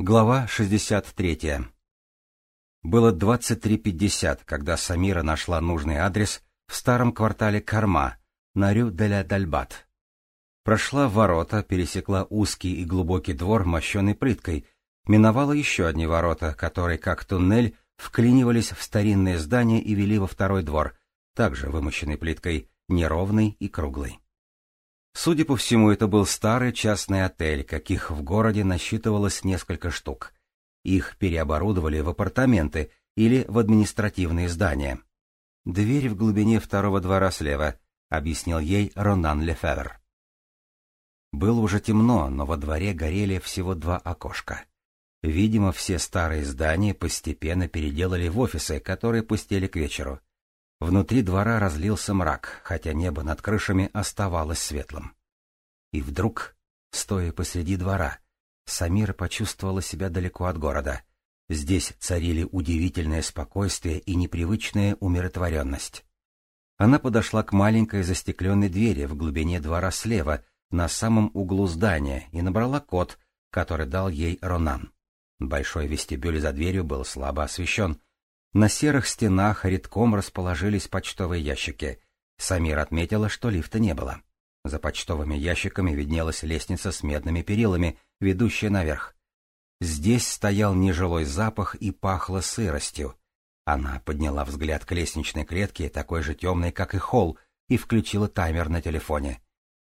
Глава 63. Было 23.50, когда Самира нашла нужный адрес в старом квартале Карма, на Рю-де-ля-Дальбат. Прошла в ворота, пересекла узкий и глубокий двор, мощенный плиткой, миновала еще одни ворота, которые, как туннель, вклинивались в старинное здание и вели во второй двор, также вымощенный плиткой, неровный и круглый. Судя по всему, это был старый частный отель, каких в городе насчитывалось несколько штук. Их переоборудовали в апартаменты или в административные здания. «Дверь в глубине второго двора слева», — объяснил ей Ронан Лефевр. Было уже темно, но во дворе горели всего два окошка. Видимо, все старые здания постепенно переделали в офисы, которые пустели к вечеру. Внутри двора разлился мрак, хотя небо над крышами оставалось светлым. И вдруг, стоя посреди двора, Самира почувствовала себя далеко от города. Здесь царили удивительное спокойствие и непривычная умиротворенность. Она подошла к маленькой застекленной двери в глубине двора слева, на самом углу здания, и набрала код, который дал ей Ронан. Большой вестибюль за дверью был слабо освещен, на серых стенах редком расположились почтовые ящики. Самир отметила, что лифта не было. За почтовыми ящиками виднелась лестница с медными перилами, ведущая наверх. Здесь стоял нежилой запах и пахло сыростью. Она подняла взгляд к лестничной клетке, такой же темной, как и холл, и включила таймер на телефоне.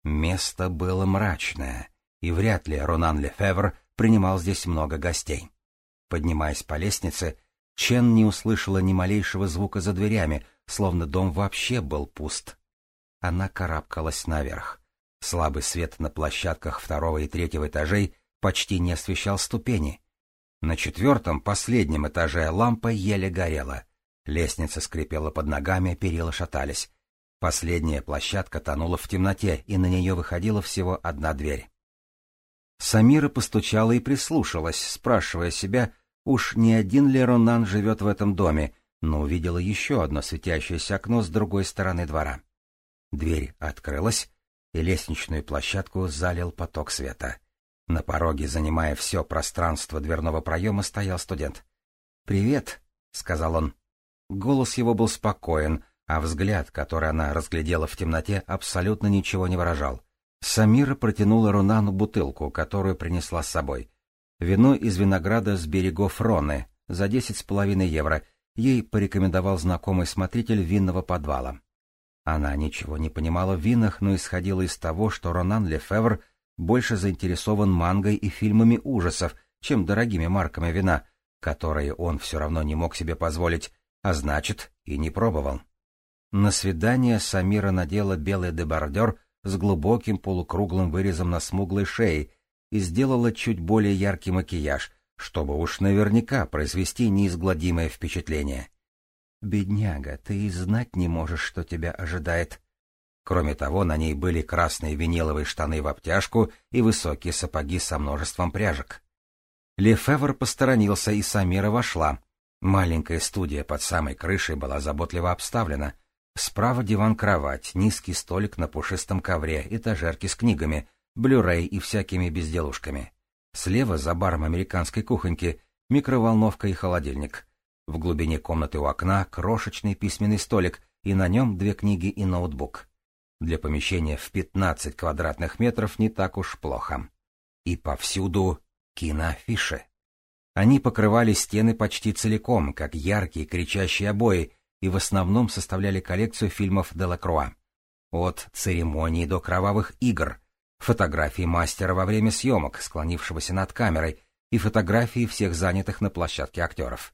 Место было мрачное, и вряд ли Ронан Лефевр принимал здесь много гостей. Поднимаясь по лестнице, Чен не услышала ни малейшего звука за дверями, словно дом вообще был пуст. Она карабкалась наверх. Слабый свет на площадках второго и третьего этажей почти не освещал ступени. На четвертом, последнем этаже лампа еле горела. Лестница скрипела под ногами, перила шатались. Последняя площадка тонула в темноте, и на нее выходила всего одна дверь. Самира постучала и прислушалась, спрашивая себя, Уж не один ли Ронан живет в этом доме, но увидела еще одно светящееся окно с другой стороны двора. Дверь открылась, и лестничную площадку залил поток света. На пороге, занимая все пространство дверного проема, стоял студент. «Привет», — сказал он. Голос его был спокоен, а взгляд, который она разглядела в темноте, абсолютно ничего не выражал. Самира протянула Рунану бутылку, которую принесла с собой. Вино из винограда с берегов Роны за десять с половиной евро ей порекомендовал знакомый смотритель винного подвала. Она ничего не понимала в винах, но исходила из того, что Ронан Лефевр больше заинтересован мангой и фильмами ужасов, чем дорогими марками вина, которые он все равно не мог себе позволить, а значит, и не пробовал. На свидание Самира надела белый дебардер с глубоким полукруглым вырезом на смуглой шее и сделала чуть более яркий макияж, чтобы уж наверняка произвести неизгладимое впечатление. «Бедняга, ты и знать не можешь, что тебя ожидает». Кроме того, на ней были красные виниловые штаны в обтяжку и высокие сапоги со множеством пряжек. Лефевр посторонился, и Самира вошла. Маленькая студия под самой крышей была заботливо обставлена. Справа диван-кровать, низкий столик на пушистом ковре, этажерки с книгами, блюрей и всякими безделушками. Слева, за баром американской кухоньки, микроволновка и холодильник. В глубине комнаты у окна крошечный письменный столик, и на нем две книги и ноутбук. Для помещения в 15 квадратных метров не так уж плохо. И повсюду киноафиши. Они покрывали стены почти целиком, как яркие кричащие обои, и в основном составляли коллекцию фильмов Делакруа. От церемонии до кровавых игр — фотографии мастера во время съемок, склонившегося над камерой, и фотографии всех занятых на площадке актеров.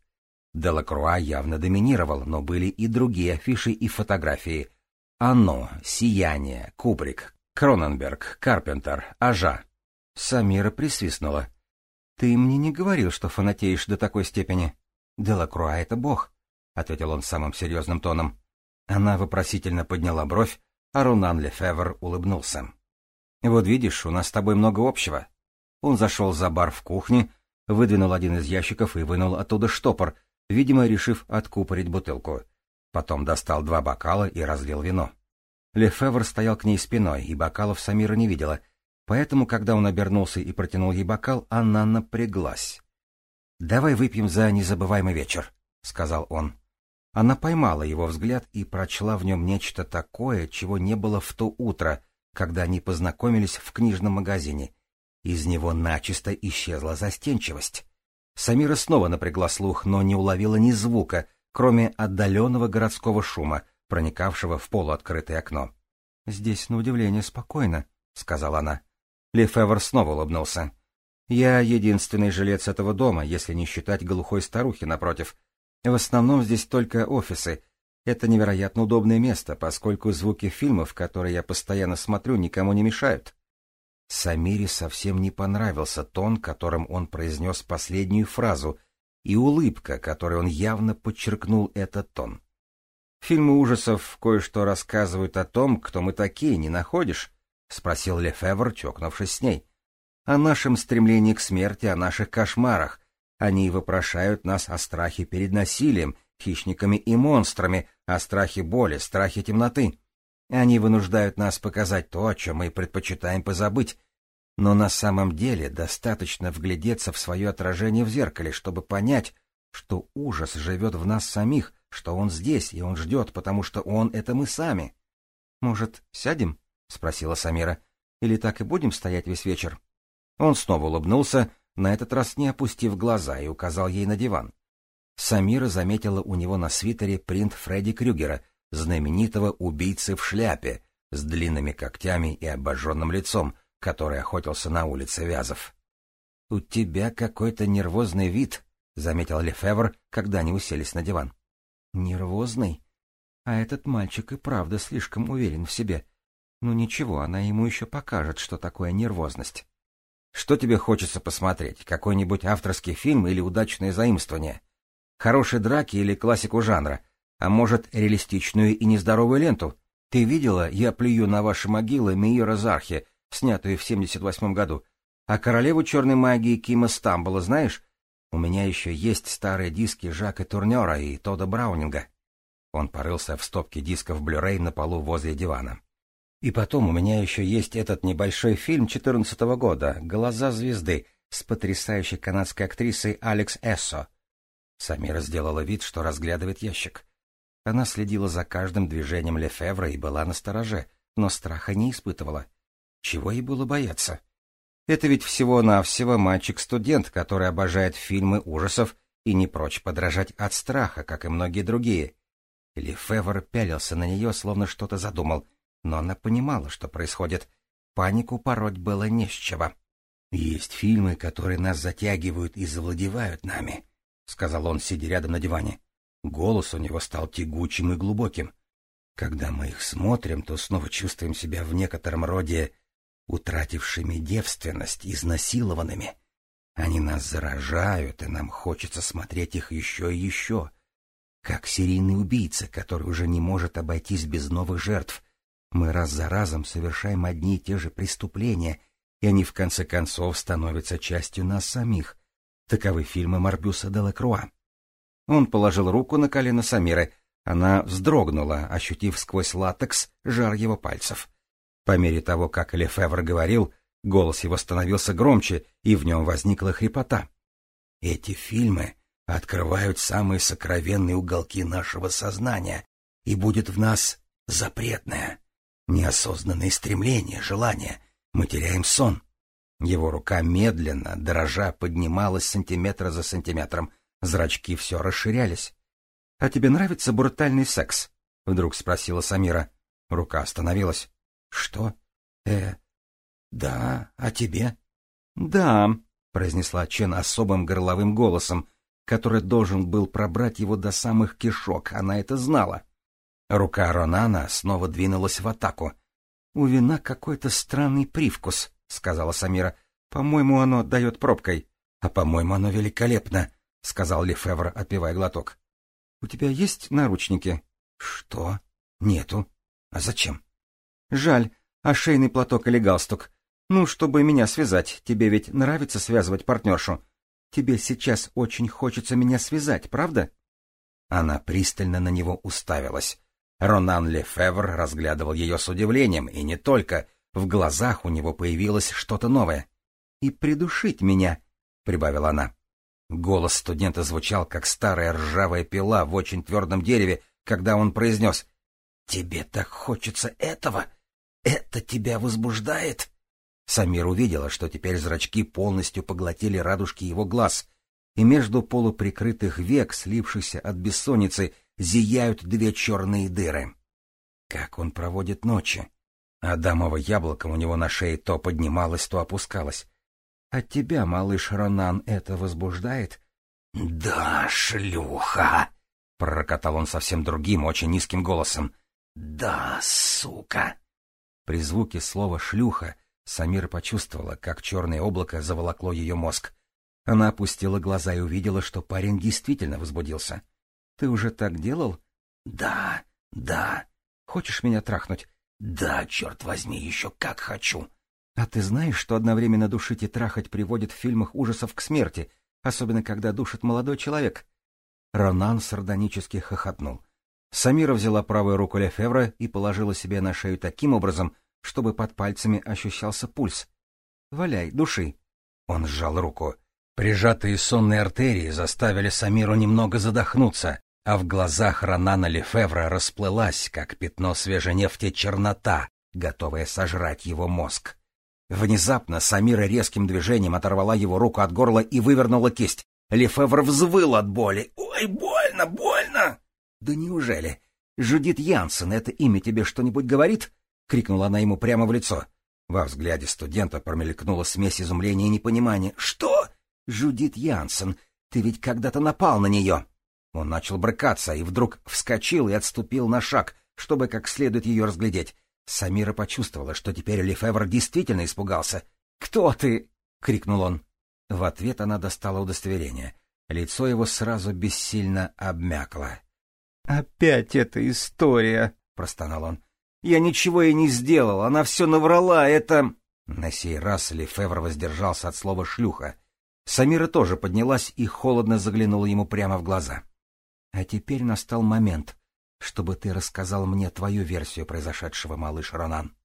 Делакруа явно доминировал, но были и другие афиши и фотографии. Оно, Сияние, Кубрик, Кроненберг, Карпентер, Ажа. Самира присвистнула. — Ты мне не говорил, что фанатеешь до такой степени. — Делакруа — это бог, — ответил он самым серьезным тоном. Она вопросительно подняла бровь, а Рунан Лефевр улыбнулся. Вот видишь, у нас с тобой много общего. Он зашел за бар в кухне, выдвинул один из ящиков и вынул оттуда штопор, видимо, решив откупорить бутылку. Потом достал два бокала и разлил вино. Лефевр стоял к ней спиной, и бокалов Самира не видела. Поэтому, когда он обернулся и протянул ей бокал, она напряглась. «Давай выпьем за незабываемый вечер», — сказал он. Она поймала его взгляд и прочла в нем нечто такое, чего не было в то утро, когда они познакомились в книжном магазине. Из него начисто исчезла застенчивость. Самира снова напрягла слух, но не уловила ни звука, кроме отдаленного городского шума, проникавшего в полуоткрытое окно. — Здесь, на удивление, спокойно, — сказала она. Лефевр снова улыбнулся. — Я единственный жилец этого дома, если не считать глухой старухи напротив. В основном здесь только офисы. Это невероятно удобное место, поскольку звуки фильмов, которые я постоянно смотрю, никому не мешают. Самире совсем не понравился тон, которым он произнес последнюю фразу, и улыбка, которой он явно подчеркнул этот тон. «Фильмы ужасов кое-что рассказывают о том, кто мы такие, не находишь?» — спросил Лефевр, чокнувшись с ней. «О нашем стремлении к смерти, о наших кошмарах. Они вопрошают нас о страхе перед насилием, хищниками и монстрами, о страхе боли, страхе темноты. Они вынуждают нас показать то, о чем мы предпочитаем позабыть. Но на самом деле достаточно вглядеться в свое отражение в зеркале, чтобы понять, что ужас живет в нас самих, что он здесь, и он ждет, потому что он — это мы сами. — Может, сядем? — спросила Самира. — Или так и будем стоять весь вечер? Он снова улыбнулся, на этот раз не опустив глаза, и указал ей на диван. Самира заметила у него на свитере принт Фредди Крюгера, знаменитого убийцы в шляпе, с длинными когтями и обожженным лицом, который охотился на улице Вязов. — У тебя какой-то нервозный вид, — заметил Лефевр, когда они уселись на диван. — Нервозный? А этот мальчик и правда слишком уверен в себе. Ну ничего, она ему еще покажет, что такое нервозность. — Что тебе хочется посмотреть? Какой-нибудь авторский фильм или удачное заимствование? Хорошие драки или классику жанра? А может, реалистичную и нездоровую ленту? Ты видела «Я плюю на ваши могилы» Мейера Зархи, снятую в 78 году? А «Королеву черной магии» Кима Стамбула знаешь? У меня еще есть старые диски Жака Турнера и Тода Браунинга. Он порылся в стопке дисков Blu-ray на полу возле дивана. И потом у меня еще есть этот небольшой фильм четырнадцатого года «Глаза звезды» с потрясающей канадской актрисой Алекс Эссо. Самира сделала вид, что разглядывает ящик. Она следила за каждым движением Лефевра и была настороже, но страха не испытывала. Чего ей было бояться? Это ведь всего-навсего мальчик-студент, который обожает фильмы ужасов и не прочь подражать от страха, как и многие другие. Лефевр пялился на нее, словно что-то задумал, но она понимала, что происходит. Панику пороть было не с чего. «Есть фильмы, которые нас затягивают и завладевают нами», — сказал он, сидя рядом на диване. Голос у него стал тягучим и глубоким. Когда мы их смотрим, то снова чувствуем себя в некотором роде утратившими девственность, изнасилованными. Они нас заражают, и нам хочется смотреть их еще и еще. Как серийный убийца, который уже не может обойтись без новых жертв. Мы раз за разом совершаем одни и те же преступления, и они в конце концов становятся частью нас самих. Таковы фильмы Марбюса де Лакруа. Он положил руку на колено Самиры. Она вздрогнула, ощутив сквозь латекс жар его пальцев. По мере того, как Лефевр говорил, голос его становился громче, и в нем возникла хрипота. «Эти фильмы открывают самые сокровенные уголки нашего сознания, и будет в нас запретное, неосознанное стремление, желание. Мы теряем сон». Его рука медленно, дрожа, поднималась сантиметра за сантиметром, Зрачки все расширялись. — А тебе нравится брутальный секс? — вдруг спросила Самира. Рука остановилась. — Что? Э, да, а тебе? — Да, — произнесла Чен особым горловым голосом, который должен был пробрать его до самых кишок, она это знала. Рука Ронана снова двинулась в атаку. — У вина какой-то странный привкус, — сказала Самира. — По-моему, оно дает пробкой. — А по-моему, оно великолепно. — сказал Лефевр, отпивая глоток. — У тебя есть наручники? — Что? Нету. А зачем? — Жаль. А шейный платок или галстук? Ну, чтобы меня связать. Тебе ведь нравится связывать партнершу. Тебе сейчас очень хочется меня связать, правда? Она пристально на него уставилась. Ронан Лефевр разглядывал ее с удивлением, и не только. В глазах у него появилось что-то новое. «И придушить меня», — прибавила она. Голос студента звучал, как старая ржавая пила в очень твердом дереве, когда он произнес «Тебе так хочется этого? Это тебя возбуждает?» Самир увидела, что теперь зрачки полностью поглотили радужки его глаз, и между полуприкрытых век, слившихся от бессонницы, зияют две черные дыры. Как он проводит ночи? Адамово яблоко у него на шее то поднималось, то опускалось. От тебя, малыш Ронан, это возбуждает? — Да, шлюха! — пророкотал он совсем другим, очень низким голосом. — Да, сука! При звуке слова «шлюха» Самира почувствовала, как черное облако заволокло ее мозг. Она опустила глаза и увидела, что парень действительно возбудился. — Ты уже так делал? — Да, да. — Хочешь меня трахнуть? — Да, черт возьми, еще как хочу. — А ты знаешь, что одновременно душить и трахать приводит в фильмах ужасов к смерти, особенно когда душит молодой человек? Ронан сардонически хохотнул. Самира взяла правую руку Лефевра и положила себе на шею таким образом, чтобы под пальцами ощущался пульс. «Валяй, души!» Он сжал руку. Прижатые сонные артерии заставили Самиру немного задохнуться, а в глазах Ронана Лефевра расплылась, как пятно свежей нефти, чернота, готовая сожрать его мозг. Внезапно Самира резким движением оторвала его руку от горла и вывернула кисть. Лефевр взвыл от боли. «Ой, больно, больно!» «Да неужели? Жудит Янсен, это имя тебе что-нибудь говорит?» — крикнула она ему прямо в лицо. Во взгляде студента промелькнула смесь изумления и непонимания. «Что? Жудит Янсен, ты ведь когда-то напал на нее!» Он начал брыкаться и вдруг вскочил и отступил на шаг, чтобы как следует ее разглядеть. Самира почувствовала, что теперь Лефевр действительно испугался. «Кто ты?» — крикнул он. В ответ она достала удостоверение. Лицо его сразу бессильно обмякло. «Опять эта история!» — простонал он. «Я ничего и не сделал, она все наврала, это...» На сей раз Лефевр воздержался от слова «шлюха». Самира тоже поднялась и холодно заглянула ему прямо в глаза. «А теперь настал момент, чтобы ты рассказал мне твою версию произошедшего, малыш Ронан».